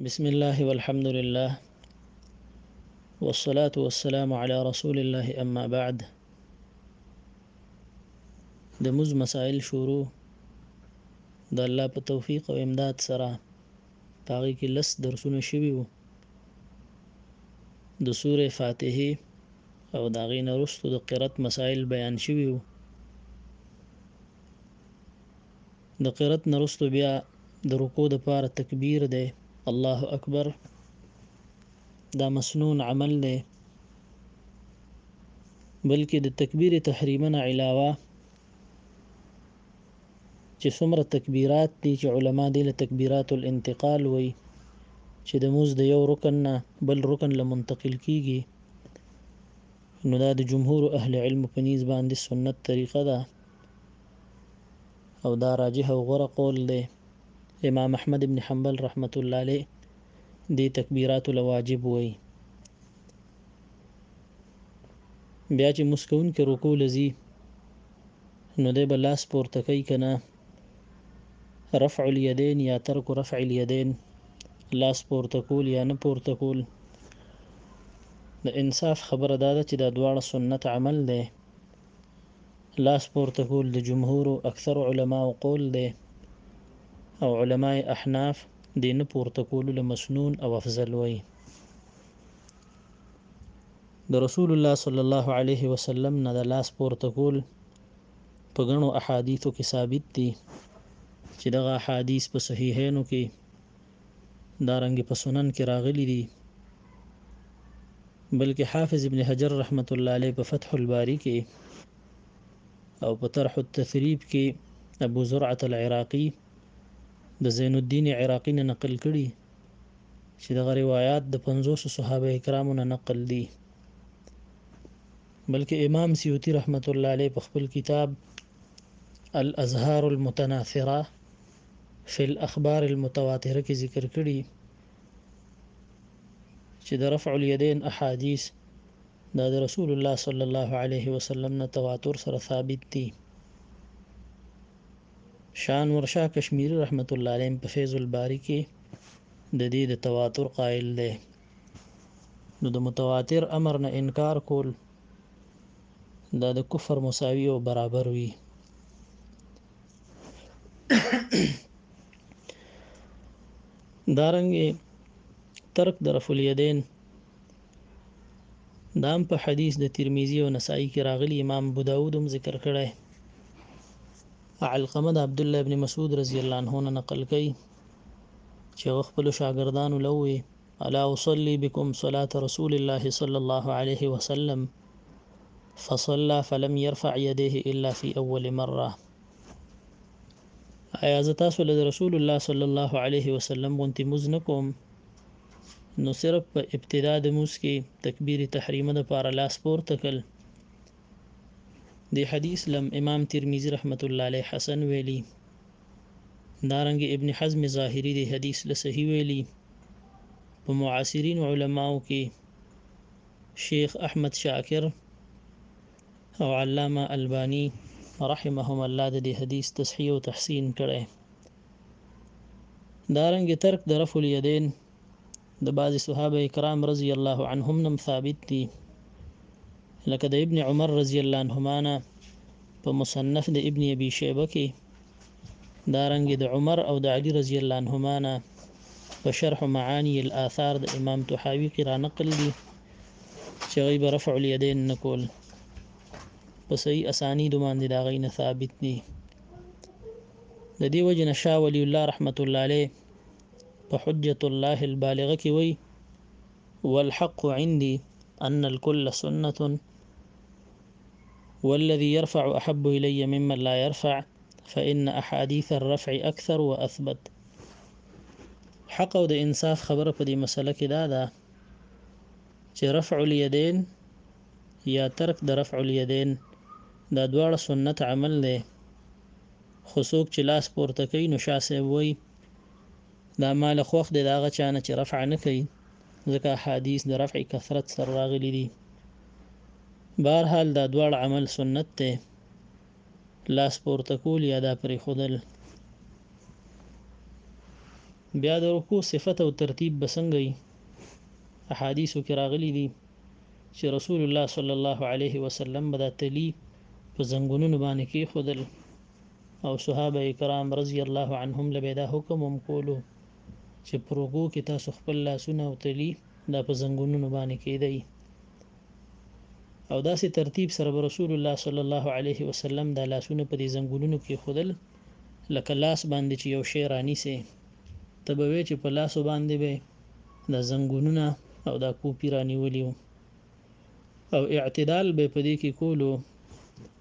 بسم الله والحمد لله والصلاة والسلام على رسول الله أما بعد د موز مسائل شروع د الله په توفیق او امداد سره پاغي کې لس درسونه شوي وو د سوره فاتحه او دا غي نرستو د قرات مسائل بیان شوي وو د قرت نه رستو بیا د رکوع د پاره تکبیر دی الله اکبر دا مسنون عمل دی بلکې د تکبیر تحریمنه علاوه چې څومره تکبیرات دي چې علما دې له تکبیرات الانتقال وي چې د موز د یو رکن نه بل رکن له منتقل کیږي نو دا د جمهور اهل علم په نيز باندې سنت طریقه ده او دا راجح او غوره قول دی، امام احمد بن حنبل رحمته الله علیه دې تکبیراتو له واجب وایي. بیا چې لمونځ کوونکی رکوع له ځي نو دی به لاس پورته کوي که نه؟ رفع الیدین یا ترک رفع الیدین، لاس پورته کول یا نه پورته کول، د انصاف خبره دا ده چې دا دواړه سنت عمل دی. لاس پورته کول د جمهور اکثر علماوو قول دی او علماء احناف د نه پورته کولو له مسنون او افضل وایي د رسول الله صلی الله علیه وسلم نه د لاس پورته کول په غنو احادیثو کې ثابت دي چې دغه احادیث په صحیحینو کې دارنګه په سنن کې راغلي دي بلکې حافظ ابن حجر رحمت الله علیه په فتح الباری کې او په طرح التثریب کې ابو زرعه العراقي د زین الدین عراقي نه نقل کړي چې دغه روایت د 50 صحابه کرامو نه نقل دي بلکې امام سیوطي رحمت الله علیه په خپل کتاب الازهار المتناثره فی الاخبار المتواتره کې ذکر کړي چې د رفع الیدین احادیث دا د رسول الله صلی الله علیه وسلم نه تواتر سره ثابت دي شان ورشا کشمیری رحمت الله علیه په فیض الباری کې د دې د تواتر قائل دی نو د متواتر امر نه انکار کول دا د کفر مساوي او برابر وي دارنګه ترک د رفع الیدین دام په حدیث د ترمذی او نسائی کې راغلی امام ابو داود هم ذکر کړی علقمه د عبد الله ابن مسعود رضی الله عنه نقل کړي چې خپل شاګردانو لوي الا اصلي بكم صلاة رسول الله صلی الله عليه وسلم فصلى فلم يرفع يديه الا في اول مره ایا زه تاسو له رسول الله صلی الله عليه وسلم غونتی موز نکوم نو صرف په ابتدا د موس کې تکبیر تحریمه د پاره لاس پورته کړ دې حدیث لم امام ترمذي رحمت الله علیه حسن ویلي دارنګ ابن حزم ظاهری دې حدیث له صحیح ویلي په معاصرین علماو کې شیخ احمد شاکر او علامه البانی رحمهم الله د دې حدیث تصحیح او تحسین کړي دارنګ ترک درف الیدین د بعضې صحابه کرام رضی الله عنهم نه هم ثابت دي لکه د ابن عمر رضی الله عنهما نه په مصنف د ابن ابي شیبه کې دارنګ د عمر او د علي رضی الله عنهما نه په شرح معانی الاثار د امام طحاوی کې را نقل دي چې هغوی به رفع الیدین نه کول په صحیح اسانیدو باندې د هغوی نه ثابت دي د دې وجې نه شاه ولي الله رحمت الله علیه په حجة الله البالغة کې وایي، والحق عندي ان الکل سنة والذي يرفع احب الي ممن لا يرفع فان احاديث الرفع اکثر واثبت. حق او د انصاف خبره په دې مسئله کې دا ده چې رفع اليدين يا ترک د رفع اليدين دا دواړه سنت عمل دی خو څوک چې لاس پورته کوي نو شاه صاحب وایي، دا مال خوښ دی د هغه چا نه چې رفع نه کوي ځکه احادیث د رفع کثرت سره راغلي دي بهرحال دا دواړه عمل سنت دی لاس پورته کول یا دا پرې خودل بیا د رکوع صفت او ترتیب بسنګي احادیثو کې راغلي دي چې رسول الله صلی الله علیه وسلم به دا تلی په زنګونونو باندې کې خودل او صحابه کرام رضی الله عنهم له دا حکم هم کولو چې پروګو کې تاسو خپل لاسونه او تلی دا په زنګونونو باندې کېدای او داسې ترتیب سره رسول الله صلی الله علیه وسلم دا لاسونه په دې زنګونونو کې خودل لکه لاس باندې چې یو شی رانیسي ته به وی چې په لاسو باندې به دا زنګونونه او دا کوپی رانیولیو او اعتدال به په دې کې کولو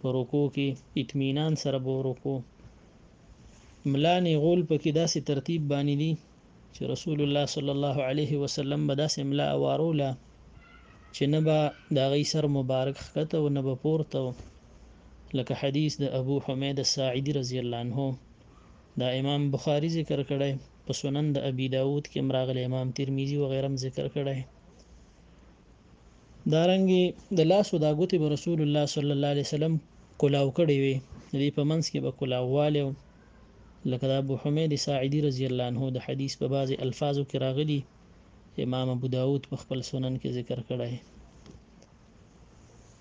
په رکو کې اطمینان سره به ورکو ملانی غول په کې داسې ترتیب باندې دي چې رسول الله صلی الله علیه وسلم به داسې ملا واروله چې نه به د غي سر مبارک خکته او نه به پورته لکه حدیث د ابو حمید الساعدی رضی الله عنه دا امام بخاری ذکر کړی په سنن د ابي داود کې مراغله امام ترمذی وغیرم ذکر کړی دارنګه د لاسو دا ګوتې به رسول الله صلی الله علیه وسلم کلاو کړې وې، د دې په منځ کې به کلاووالی و، لکه د ابو حمید ساعدي رضی الله عنه د حدیث په بعضې الفاظو کې راغلي، امام ابو داود په خپل سنن کې ذکر کړی.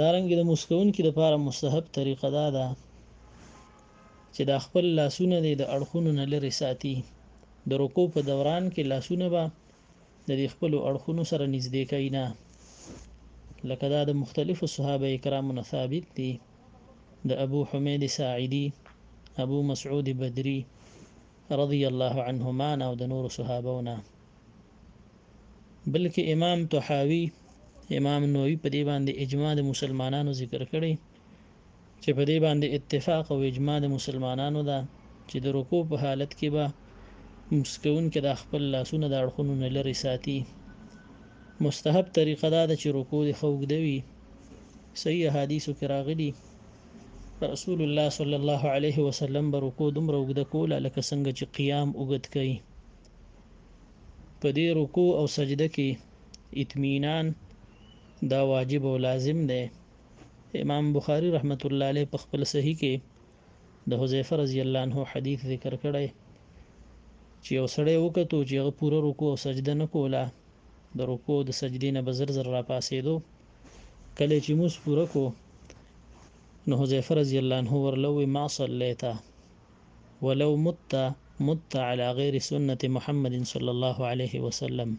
دارنګه د موس کوونکي لپاره مستحب طریقه دا ده چې دا خپل لاسونه دې د اړخونو نه لرې ساتي، د رکوع په دوران کې لاسونه به د دې خپلو اړخونو سره نږدې کوي نه لکه دا د مختلفو صحابه کرامو نه ثابت دي د ابو حمید ساعدي ابو مسعود بدري رضی الله عنهما نه او د نورو صحابو نه بلکې امام طحاوي امام نووي په دې باندې اجماع د مسلمانانو ذکر کړي چې په دې باندې اتفاق او اجماع د مسلمانانو ده چې د رکوع په حالت کې به مسکون کې د خپل لاسونه د اړخونو نه لري ساتي مستحب طریقه دا ده چې رکوع د خوګدوي صحیح حدیثو کې راغلي رسول الله صلی الله علیه وسلم به رکوع دومره وګد کوله لکه څنګه چې قیام وګد کوي په دې رکوع او سجده کې اطمینان دا واجب او لازم دی امام بخاری رحمت الله علیه په خپل صحیح کې د حذیفه رضی الله عنه حدیث ذکر کړی چې یو سړی وکړو چې هغه پوره رکوع او سجده نه کوله د رکوع او د سجدې نه بزر زر را پاسېدو کله چې موس پوره کو نو حذیفه رضی الله عنه ورلوې ما صلیتا ولو مت مت على غير سنة محمد صلى الله عليه وسلم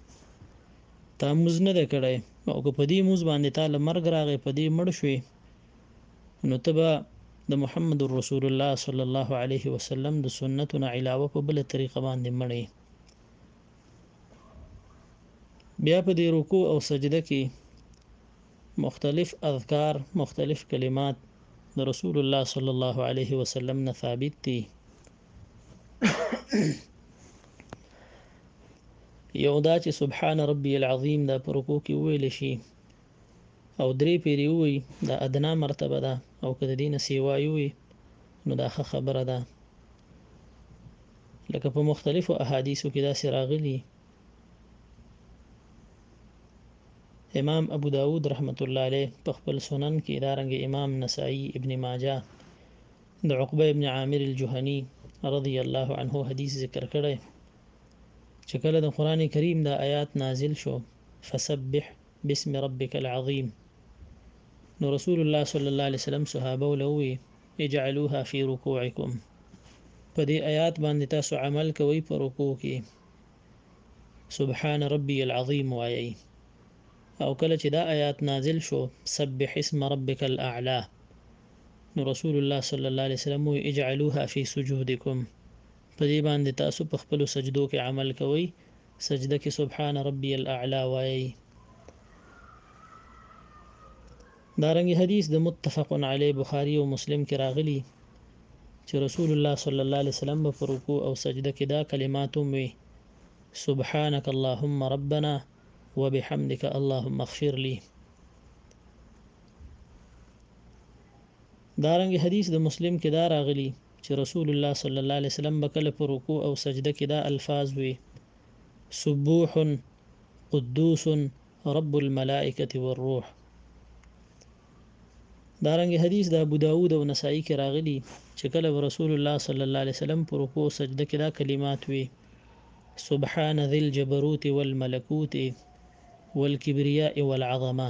تا موز نه دی کړی او که په دې موز باندې تا له مرګ راغی په دې مړ شوې نو ته به د محمد رسول الله صلی الله علیه وسلم د سنتو نه علاوه په بل طریقه باندې مړې بیا په دې رکوع او سجده کې مختلف اذکار مختلف کلمات د رسول الله صلی الله علیه وسلم نه ثابت دي یو دا چې سبحان ربي العظیم دا پر رکوع کې ویل شي او درې پیری وي دا ادنا مرتبه ده او کله دینه سیوا وي نو دا ښه خبره ده لکه په مختلفو احادیثو کې دا سراغلی امام ابو داود رحمت الله علیه په خپل سنن کې دارنګ امام نسائی ابن ماجه د عقبه ابن عامر الجهني رضی الله عنه حدیث ذکر کړی چې کله د قران کریم دا آیات نازل شو فسبح باسم ربک العظیم نو رسول الله صلی الله علیه وسلم صحابه ولوي اجعلوها فی رکوعکم په دې آیات باندې تاسو عمل کوئ په رکوع کې سبحان ربي العظیم وایي او کله چې دا آیات نازل شو سبح اسم ربک الاعلى نو رسول الله صلی الله علیه وسلم وویل، اجعلوها فی سجودکم، په دې باندې تاسو په خپلو سجدو کې عمل کوئ، سجده کې سبحان ربی الاعلی وایئ. دارنګه حدیث د متفق علیه بخاری او مسلم کې راغلی چې رسول الله صلی الله علیه وسلم به په رکوع او سجده کې دا کلمات هم وی سبحانك اللهم ربنا وبحمدك اللهم اغفر لي دارنګه حدیث د مسلم کې دا راغلي چې رسول الله صلی الله علیه وسلم به کله په رکوع او سجده کې دا الفاظ وي سبوح قدوس رب الملائکه والروح دارنګه حدیث د ابو داود او نسائی کې راغلي چې کله رسول الله صلی الله علیه وسلم په رکوع او سجده کې دا کلمات وي سبحان ذي الجبروت والملكوت والكبرياء والعظمه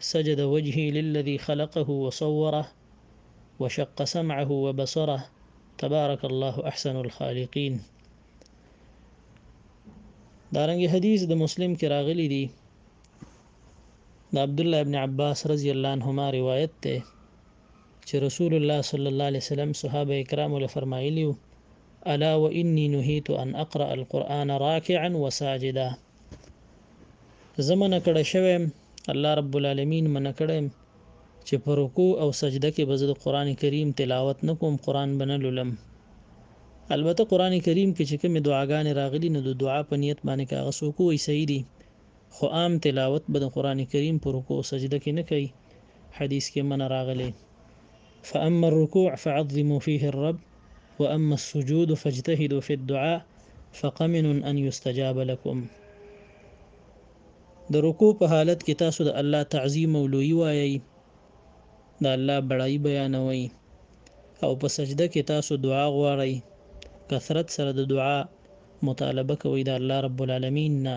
سجد وجهي للذي خلقه وصوره وشق سمعه وبصره تبارک الله احسن الخالقين دارنګ حدیث د مسلم کې راغلي دي د عبد الله ابن عباس رضی الله عنهما روایت ته چې رسول الله صلی الله علیه وسلم صحابه کرام له فرمایلی الا واني نهيت ان اقرا القران راكعا وساجدا زه منع کړی شوی یم الله رب العالمین منع کړی یم چې په رکوع او سجده کې به زه د قرآن کریم تلاوت نه کوم قرآن به نه لولم البته قرآن کریم کې چې کومې دعاګانې راغلي نو د دعا په نیت باندې که هغه څوک وایي صحیح دي خو عام تلاوت به د قرآن کریم په رکوع او سجده کې نه کوي حدیث کې منع راغلی فاما الرکوع فعظموا فيه الرب واما السجود فاجتهدوا في الدعاء فقمن ان يستجاب لكم د رکوع په حالت کې تاسو د الله تعظیم او لوی وایي د الله بړای بیانوي او په سجده کې تاسو دعا غواړئ کثرت سره د دعا مطالبه کوي د الله رب العالمین نه